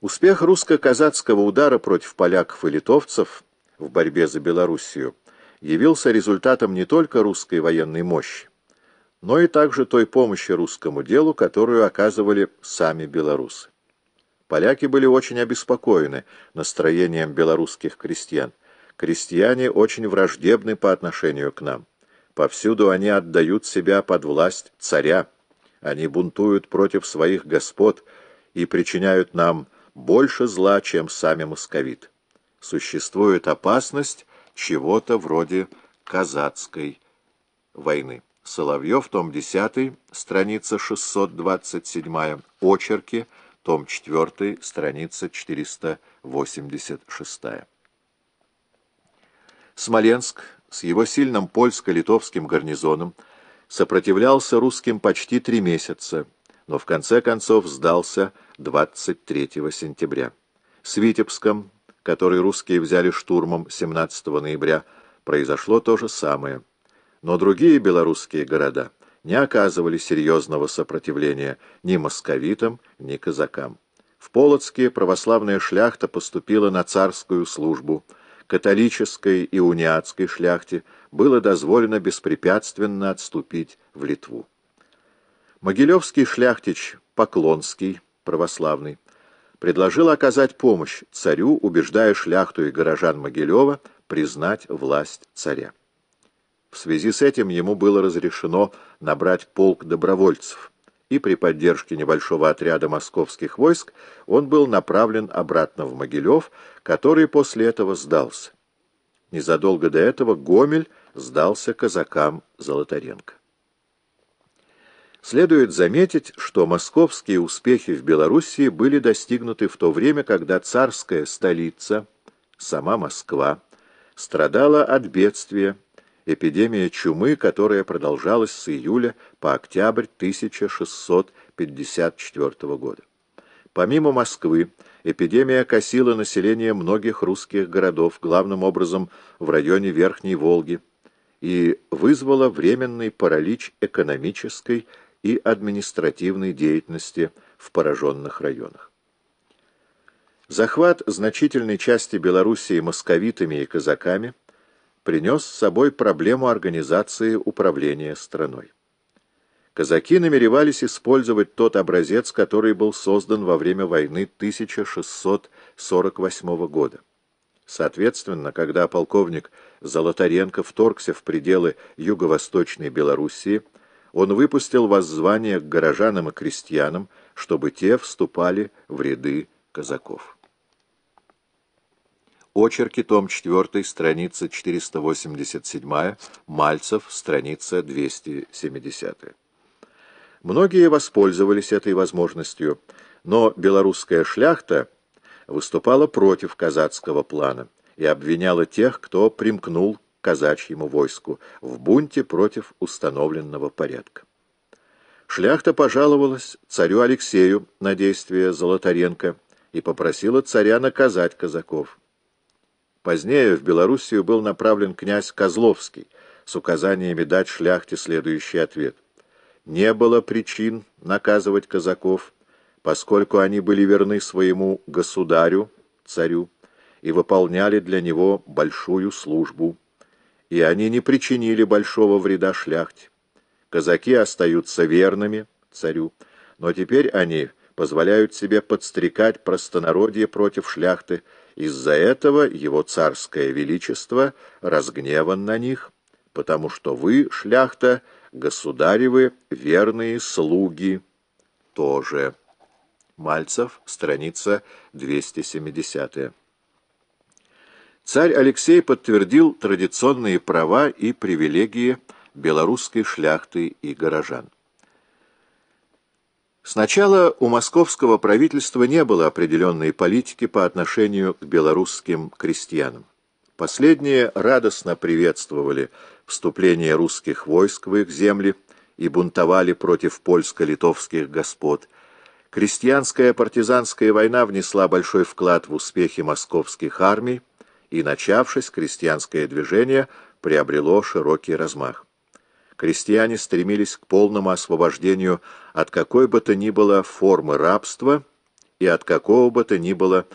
Успех русско-казацкого удара против поляков и литовцев в борьбе за Белоруссию явился результатом не только русской военной мощи, но и также той помощи русскому делу, которую оказывали сами белорусы. Поляки были очень обеспокоены настроением белорусских крестьян. Крестьяне очень враждебны по отношению к нам. Повсюду они отдают себя под власть царя. Они бунтуют против своих господ и причиняют нам больше зла, чем сами московиты. Существует опасность чего-то вроде казацкой войны. Соловьев, том 10, страница 627, очерки, том 4, страница 486. Смоленск с его сильным польско-литовским гарнизоном сопротивлялся русским почти три месяца, но в конце концов сдался 23 сентября. С Витебском, который русские взяли штурмом 17 ноября, произошло то же самое. Но другие белорусские города не оказывали серьезного сопротивления ни московитам, ни казакам. В Полоцке православная шляхта поступила на царскую службу. Католической и униатской шляхте было дозволено беспрепятственно отступить в Литву. Могилевский шляхтич Поклонский, православный, предложил оказать помощь царю, убеждая шляхту и горожан Могилева признать власть царя. В связи с этим ему было разрешено набрать полк добровольцев, и при поддержке небольшого отряда московских войск он был направлен обратно в Могилев, который после этого сдался. Незадолго до этого Гомель сдался казакам Золотаренко. Следует заметить, что московские успехи в Белоруссии были достигнуты в то время, когда царская столица, сама Москва, страдала от бедствия, эпидемия чумы, которая продолжалась с июля по октябрь 1654 года. Помимо Москвы, эпидемия косила население многих русских городов, главным образом в районе Верхней Волги, и вызвала временный паралич экономической и административной деятельности в пораженных районах. Захват значительной части Белоруссии московитами и казаками – принес с собой проблему организации управления страной. Казаки намеревались использовать тот образец, который был создан во время войны 1648 года. Соответственно, когда полковник Золотаренко вторгся в пределы юго-восточной Белоруссии, он выпустил воззвание к горожанам и крестьянам, чтобы те вступали в ряды казаков. Очерки, том 4, страница 487, Мальцев, страница 270. Многие воспользовались этой возможностью, но белорусская шляхта выступала против казацкого плана и обвиняла тех, кто примкнул казачьему войску в бунте против установленного порядка. Шляхта пожаловалась царю Алексею на действия Золотаренко и попросила царя наказать казаков. Позднее в Белоруссию был направлен князь Козловский с указаниями дать шляхте следующий ответ. Не было причин наказывать казаков, поскольку они были верны своему государю, царю, и выполняли для него большую службу, и они не причинили большого вреда шляхте. Казаки остаются верными царю, но теперь они позволяют себе подстрекать простонародье против шляхты, из-за этого его царское величество разгневан на них, потому что вы, шляхта, государевы, верные слуги тоже. Мальцев, страница 270. Царь Алексей подтвердил традиционные права и привилегии белорусской шляхты и горожан. Сначала у московского правительства не было определенной политики по отношению к белорусским крестьянам. Последние радостно приветствовали вступление русских войск в их земли и бунтовали против польско-литовских господ. Крестьянская партизанская война внесла большой вклад в успехи московских армий, и, начавшись, крестьянское движение приобрело широкий размах. Крестьяне стремились к полному освобождению от какой бы то ни было формы рабства и от какого бы то ни было